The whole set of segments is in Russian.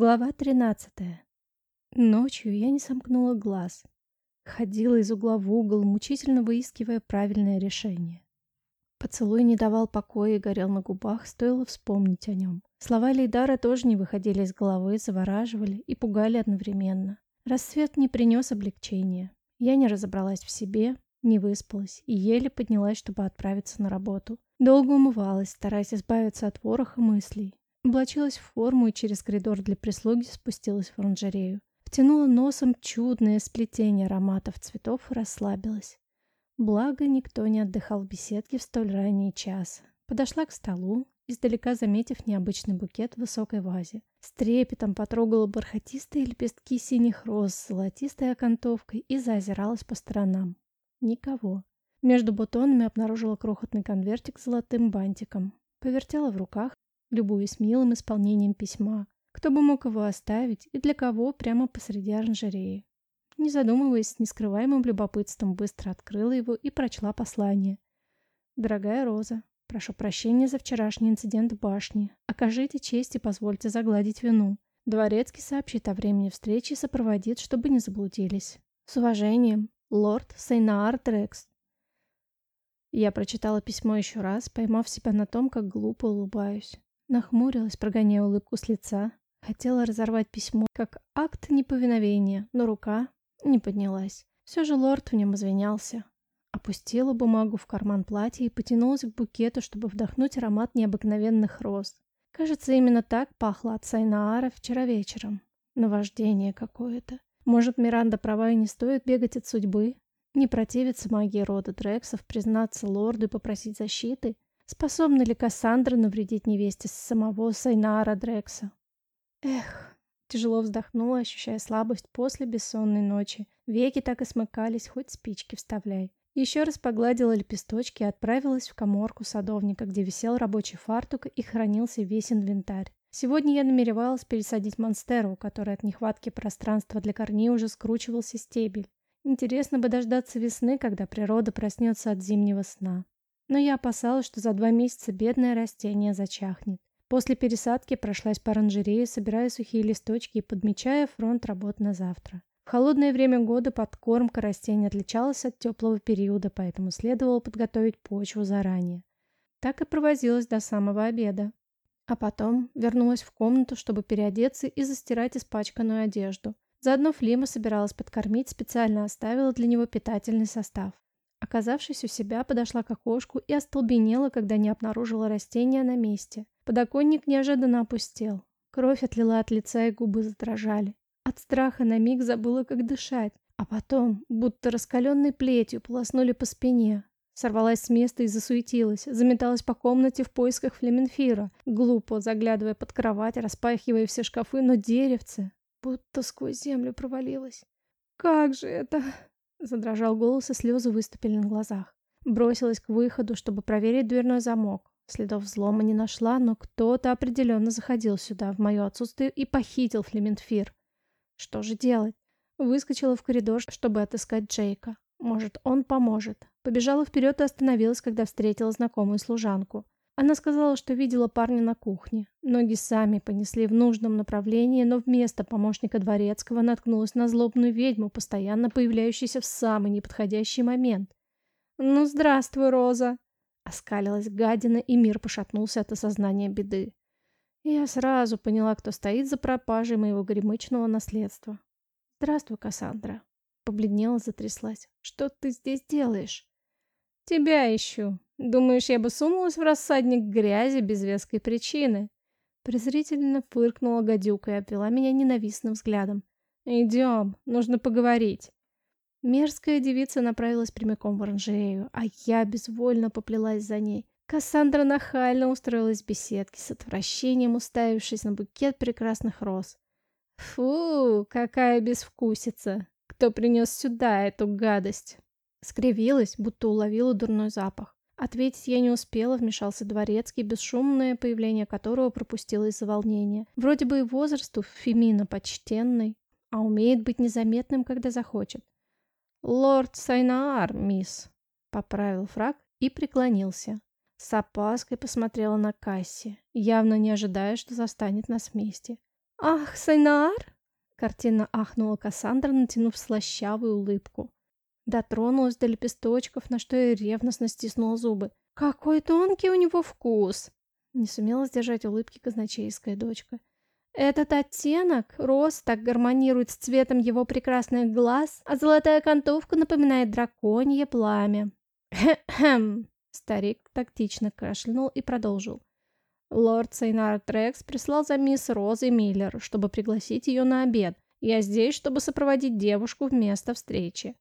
Глава 13. Ночью я не сомкнула глаз. Ходила из угла в угол, мучительно выискивая правильное решение. Поцелуй не давал покоя и горел на губах, стоило вспомнить о нем. Слова Лейдара тоже не выходили из головы, завораживали и пугали одновременно. Рассвет не принес облегчения. Я не разобралась в себе, не выспалась и еле поднялась, чтобы отправиться на работу. Долго умывалась, стараясь избавиться от вороха мыслей. Облачилась в форму и через коридор для прислуги спустилась в оранжерею. Втянула носом чудное сплетение ароматов цветов и расслабилась. Благо, никто не отдыхал в беседке в столь ранний час. Подошла к столу, издалека заметив необычный букет в высокой вазе. С трепетом потрогала бархатистые лепестки синих роз с золотистой окантовкой и заозиралась по сторонам. Никого. Между бутонами обнаружила крохотный конвертик с золотым бантиком. Повертела в руках, любуясь милым исполнением письма. Кто бы мог его оставить и для кого прямо посреди оранжереи. Не задумываясь, с нескрываемым любопытством быстро открыла его и прочла послание. «Дорогая Роза, прошу прощения за вчерашний инцидент в башне. Окажите честь и позвольте загладить вину. Дворецкий сообщит о времени встречи и сопроводит, чтобы не заблудились. С уважением, лорд Сейнаар Дрекс». Я прочитала письмо еще раз, поймав себя на том, как глупо улыбаюсь. Нахмурилась, прогоняя улыбку с лица. Хотела разорвать письмо, как акт неповиновения, но рука не поднялась. Все же лорд в нем извинялся. Опустила бумагу в карман платья и потянулась к букету, чтобы вдохнуть аромат необыкновенных роз. Кажется, именно так пахло от Сайнаара вчера вечером. Наваждение какое-то. Может, Миранда права и не стоит бегать от судьбы? Не противиться магии рода Дрексов, признаться лорду и попросить защиты? Способна ли Кассандра навредить невесте самого Сайнара Дрекса? Эх, тяжело вздохнула, ощущая слабость после бессонной ночи. Веки так и смыкались, хоть спички вставляй. Еще раз погладила лепесточки и отправилась в коморку садовника, где висел рабочий фартук и хранился весь инвентарь. Сегодня я намеревалась пересадить монстеру, который от нехватки пространства для корней уже скручивался стебель. Интересно бы дождаться весны, когда природа проснется от зимнего сна. Но я опасалась, что за два месяца бедное растение зачахнет. После пересадки прошлась по оранжерее, собирая сухие листочки и подмечая фронт работ на завтра. В холодное время года подкормка растений отличалась от теплого периода, поэтому следовало подготовить почву заранее. Так и провозилась до самого обеда. А потом вернулась в комнату, чтобы переодеться и застирать испачканную одежду. Заодно Флима собиралась подкормить, специально оставила для него питательный состав. Оказавшись у себя, подошла к окошку и остолбенела, когда не обнаружила растения на месте. Подоконник неожиданно опустел. Кровь отлила от лица и губы задрожали. От страха на миг забыла, как дышать. А потом, будто раскаленной плетью, полоснули по спине. Сорвалась с места и засуетилась. Заметалась по комнате в поисках Флеменфира. Глупо, заглядывая под кровать, распахивая все шкафы, но деревце будто сквозь землю провалилось. «Как же это?» Задрожал голос, и слезы выступили на глазах. Бросилась к выходу, чтобы проверить дверной замок. Следов взлома не нашла, но кто-то определенно заходил сюда в мое отсутствие и похитил Флементфир. Что же делать? Выскочила в коридор, чтобы отыскать Джейка. Может, он поможет. Побежала вперед и остановилась, когда встретила знакомую служанку. Она сказала, что видела парня на кухне. Ноги сами понесли в нужном направлении, но вместо помощника дворецкого наткнулась на злобную ведьму, постоянно появляющуюся в самый неподходящий момент. «Ну, здравствуй, Роза!» Оскалилась гадина, и мир пошатнулся от осознания беды. Я сразу поняла, кто стоит за пропажей моего гремычного наследства. «Здравствуй, Кассандра!» Побледнела, затряслась. «Что ты здесь делаешь?» «Тебя ищу!» Думаешь, я бы сунулась в рассадник грязи без веской причины?» Презрительно фыркнула гадюка и обвела меня ненавистным взглядом. «Идем, нужно поговорить». Мерзкая девица направилась прямиком в оранжерею, а я безвольно поплелась за ней. Кассандра нахально устроилась в беседке с отвращением, уставившись на букет прекрасных роз. «Фу, какая безвкусица! Кто принес сюда эту гадость?» Скривилась, будто уловила дурной запах. Ответить я не успела, вмешался дворецкий, бесшумное появление которого пропустила из-за волнения. Вроде бы и возраст у Фемина почтенный, а умеет быть незаметным, когда захочет. «Лорд Сайнаар, мисс», — поправил фраг и преклонился. С опаской посмотрела на Касси, явно не ожидая, что застанет нас вместе. «Ах, Сайнар!» — картина ахнула Кассандра, натянув слащавую улыбку. Дотронулась до лепесточков, на что я ревностно стиснула зубы. «Какой тонкий у него вкус!» Не сумела сдержать улыбки казначейская дочка. Этот оттенок роз так гармонирует с цветом его прекрасных глаз, а золотая окантовка напоминает драконье пламя. «Хм-хм!» Старик тактично кашлянул и продолжил. Лорд Сейнар Трекс прислал за мисс Розой Миллер, чтобы пригласить ее на обед. Я здесь, чтобы сопроводить девушку в место встречи.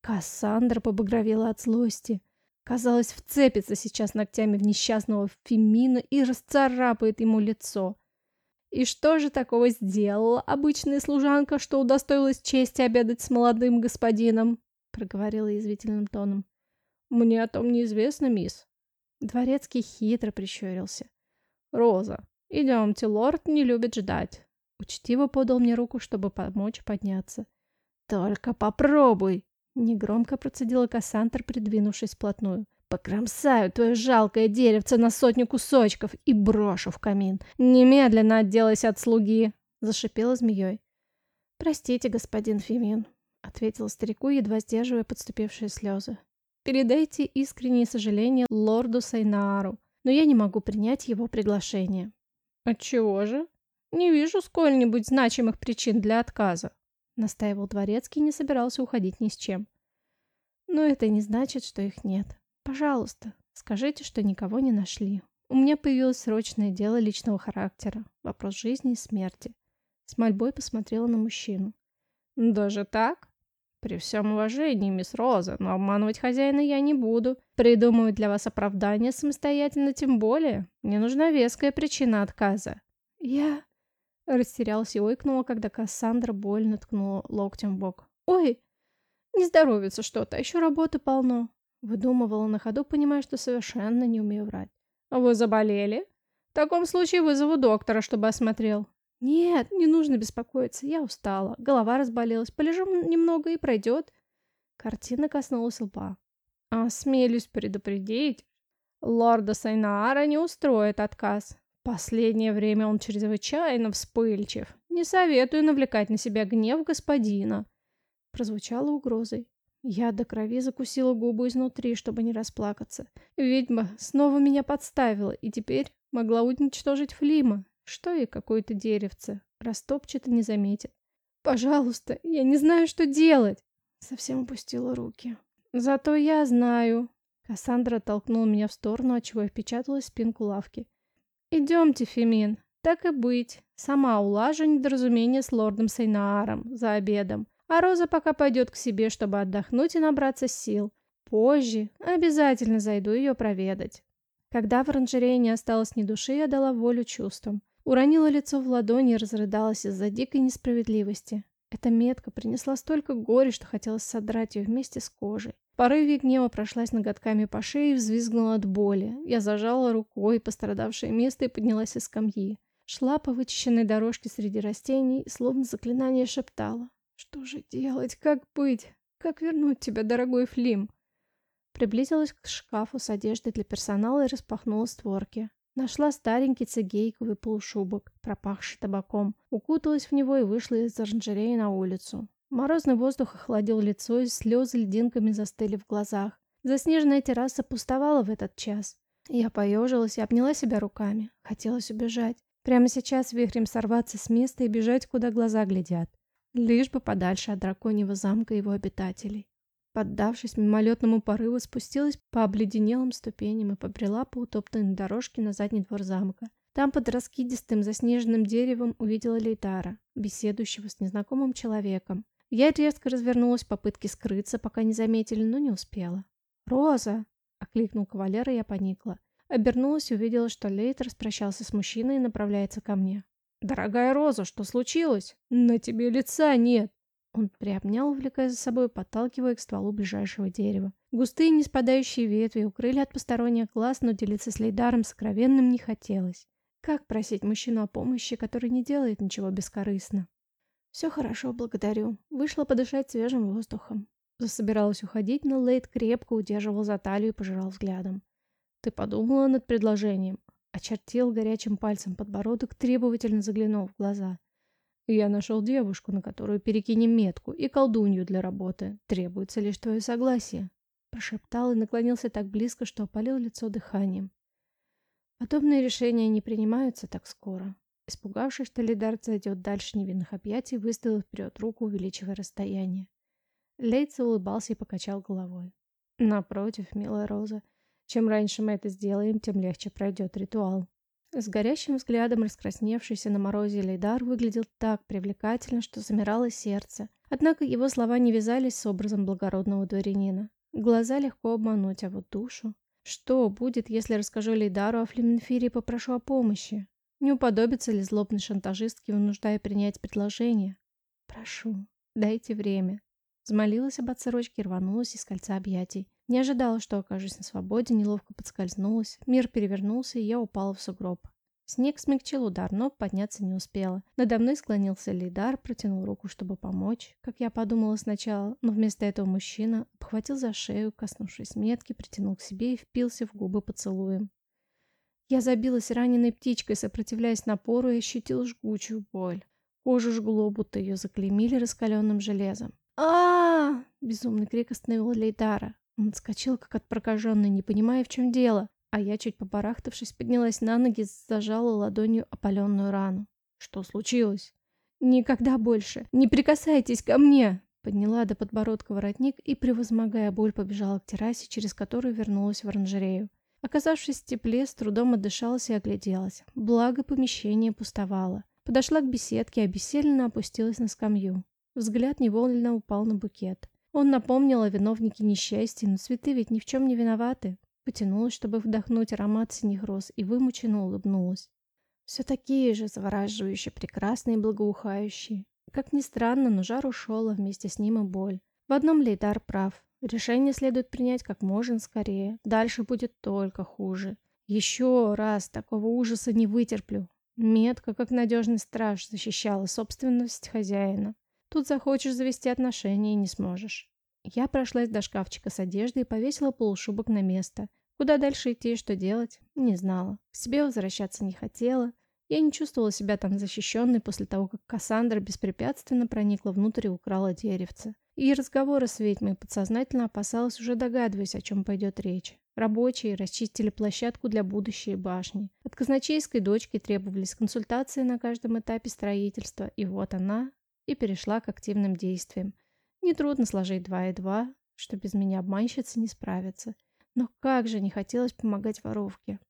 Кассандра побагровела от злости. Казалось, вцепится сейчас ногтями в несчастного Фемина и расцарапает ему лицо. И что же такого сделала обычная служанка, что удостоилась чести обедать с молодым господином? Проговорила язвительным тоном. Мне о том неизвестно, мисс. Дворецкий хитро прищурился. Роза, идемте, лорд не любит ждать. Учтиво подал мне руку, чтобы помочь подняться. Только попробуй, негромко процедила Кассандра, придвинувшись вплотную. Покромсаю твое жалкое деревце на сотню кусочков и брошу в камин. Немедленно отделайся от слуги!» — зашипела змеей. «Простите, господин Фемин», — ответил старику, едва сдерживая подступившие слезы. «Передайте искренние сожаления лорду Сайнаару, но я не могу принять его приглашение». «Отчего же? Не вижу сколь-нибудь значимых причин для отказа», — настаивал дворецкий и не собирался уходить ни с чем. «Но это не значит, что их нет». Пожалуйста, скажите, что никого не нашли. У меня появилось срочное дело личного характера. Вопрос жизни и смерти. С мольбой посмотрела на мужчину. Даже так? При всем уважении, мисс Роза, но обманывать хозяина я не буду. Придумывать для вас оправдание самостоятельно тем более. Мне нужна веская причина отказа. Я... Растерялась и ойкнула, когда Кассандра больно ткнула локтем в бок. «Ой, не здоровится что-то, еще работы полно. Выдумывала на ходу, понимая, что совершенно не умею врать. «Вы заболели? В таком случае вызову доктора, чтобы осмотрел». «Нет, не нужно беспокоиться, я устала. Голова разболелась. Полежу немного и пройдет». Картина коснулась лба. «Осмелюсь предупредить. Лорда Сайнаара не устроит отказ. Последнее время он чрезвычайно вспыльчив. Не советую навлекать на себя гнев господина». Прозвучало угрозой. Я до крови закусила губу изнутри, чтобы не расплакаться. Ведьма снова меня подставила, и теперь могла уничтожить Флима. Что ей какое-то деревце? Растопчет и не заметит. Пожалуйста, я не знаю, что делать. Совсем опустила руки. Зато я знаю. Кассандра толкнула меня в сторону, отчего я впечаталась в спинку лавки. Идемте, Фемин. Так и быть. Сама улажу недоразумение с лордом Сейнааром за обедом. А Роза пока пойдет к себе, чтобы отдохнуть и набраться сил. Позже обязательно зайду ее проведать. Когда в оранжерее не осталось ни души, я дала волю чувствам. Уронила лицо в ладони и разрыдалась из-за дикой несправедливости. Эта метка принесла столько горя, что хотелось содрать ее вместе с кожей. Порыве гнева прошлась ноготками по шее и взвизгнула от боли. Я зажала рукой пострадавшее место и поднялась из скамьи. Шла по вычищенной дорожке среди растений, словно заклинание шептала. Что же делать? Как быть? Как вернуть тебя, дорогой Флим? Приблизилась к шкафу с одеждой для персонала и распахнула створки. Нашла старенький цигейковый полушубок, пропахший табаком, укуталась в него и вышла из оранжереи на улицу. Морозный воздух охладил лицо, и слезы льдинками застыли в глазах. Заснеженная терраса пустовала в этот час. Я поежилась и обняла себя руками. Хотелось убежать. Прямо сейчас вихрем сорваться с места и бежать, куда глаза глядят. Лишь бы подальше от драконьего замка и его обитателей. Поддавшись мимолетному порыву, спустилась по обледенелым ступеням и побрела по утоптанной дорожке на задний двор замка. Там под раскидистым заснеженным деревом увидела Лейтара, беседующего с незнакомым человеком. Я резко развернулась в попытке скрыться, пока не заметили, но не успела. «Роза!» — окликнул кавалер, и я поникла. Обернулась и увидела, что Лейт распрощался с мужчиной и направляется ко мне. «Дорогая Роза, что случилось? На тебе лица нет!» Он приобнял, увлекая за собой, подталкивая к стволу ближайшего дерева. Густые неспадающие ветви укрыли от посторонних глаз, но делиться с Лейдаром сокровенным не хотелось. Как просить мужчину о помощи, который не делает ничего бескорыстно? «Все хорошо, благодарю. Вышла подышать свежим воздухом». Засобиралась уходить, но Лейд крепко удерживал за талию и пожирал взглядом. «Ты подумала над предложением?» Очертил горячим пальцем подбородок, требовательно заглянул в глаза. Я нашел девушку, на которую перекинем метку, и колдунью для работы. Требуется лишь твое согласие. Прошептал и наклонился так близко, что опалил лицо дыханием. Подобные решения не принимаются так скоро. Испугавшись, что Лидар зайдет дальше невинных объятий, выставил вперед руку, увеличивая расстояние. Лейц улыбался и покачал головой. Напротив, милая Роза, чем раньше мы это сделаем, тем легче пройдет ритуал. С горящим взглядом раскрасневшийся на морозе Лейдар выглядел так привлекательно, что замирало сердце. Однако его слова не вязались с образом благородного дворянина. Глаза легко обмануть, а вот душу... Что будет, если расскажу Лейдару о Флеменфире и попрошу о помощи? Не уподобится ли злобной шантажистке, вынуждая принять предложение? Прошу, дайте время. Взмолилась об отсрочке и рванулась из кольца объятий. Не ожидала, что окажусь на свободе, неловко подскользнулась. Мир перевернулся, и я упала в сугроб. Снег смягчил удар, но подняться не успела. Надо мной склонился Лидар, протянул руку, чтобы помочь, как я подумала сначала, но вместо этого мужчина обхватил за шею, коснувшись метки, притянул к себе и впился в губы поцелуем. Я забилась раненой птичкой, сопротивляясь напору и ощутила жгучую боль. Кожу жгло, будто ее заклеймили раскаленным железом. а, Безумный крик остановил Лейдара. Он отскочил, как от прокаженной, не понимая, в чем дело. А я, чуть побарахтавшись, поднялась на ноги, зажала ладонью опаленную рану. Что случилось? «Никогда больше! Не прикасайтесь ко мне!» Подняла до подбородка воротник и, превозмогая боль, побежала к террасе, через которую вернулась в оранжерею. Оказавшись в тепле, с трудом отдышалась и огляделась. Благо, помещение пустовало. Подошла к беседке обессиленно опустилась на скамью. Взгляд невольно упал на букет. Он напомнил о виновнике несчастья, но цветы ведь ни в чем не виноваты. Потянулась, чтобы вдохнуть аромат синих роз, и вымученно улыбнулась. Все такие же завораживающие, прекрасные и благоухающие. Как ни странно, но жар ушел, а вместе с ним и боль. В одном Лейдар прав. Решение следует принять как можно скорее. Дальше будет только хуже. Еще раз такого ужаса не вытерплю. Метка, как надежный страж, защищала собственность хозяина. Тут захочешь завести отношения и не сможешь. Я прошлась до шкафчика с одеждой и повесила полушубок на место. Куда дальше идти и что делать, не знала. К себе возвращаться не хотела. Я не чувствовала себя там защищенной после того, как Кассандра беспрепятственно проникла внутрь и украла деревце. И разговоры с ведьмой подсознательно опасалась, уже догадываясь, о чем пойдет речь. Рабочие расчистили площадку для будущей башни. От казначейской дочки требовались консультации на каждом этапе строительства, и вот она, и перешла к активным действиям. Нетрудно сложить два и два, что без меня обманщица не справится. Но как же не хотелось помогать воровке.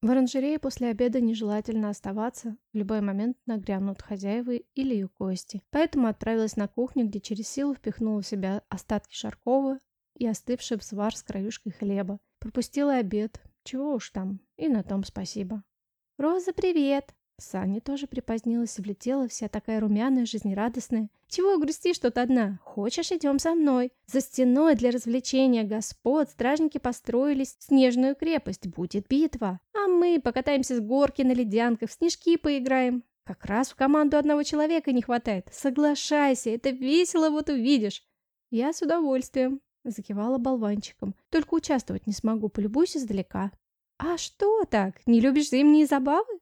В оранжерее после обеда нежелательно оставаться, в любой момент нагрянут хозяева или ее кости. Поэтому отправилась на кухню, где через силу впихнула в себя остатки шаркова и остывший взвар с краюшкой хлеба. Пропустила обед, чего уж там, и на том спасибо. «Роза, привет!» Саня тоже припозднилась и влетела, вся такая румяная, жизнерадостная. «Чего грустишь тут одна? Хочешь, идем со мной? За стеной для развлечения господ стражники построились снежную крепость. Будет битва. А мы покатаемся с горки на ледянках, в снежки поиграем. Как раз в команду одного человека не хватает. Соглашайся, это весело, вот увидишь». «Я с удовольствием», — закивала болванчиком. «Только участвовать не смогу, полюбуюсь издалека». «А что так? Не любишь зимние забавы?»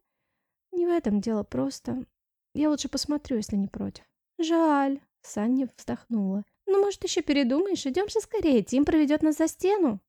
Не в этом дело, просто... Я лучше посмотрю, если не против. Жаль. Саня вздохнула. Ну, может, еще передумаешь? Идем же скорее. Тим проведет нас за стену.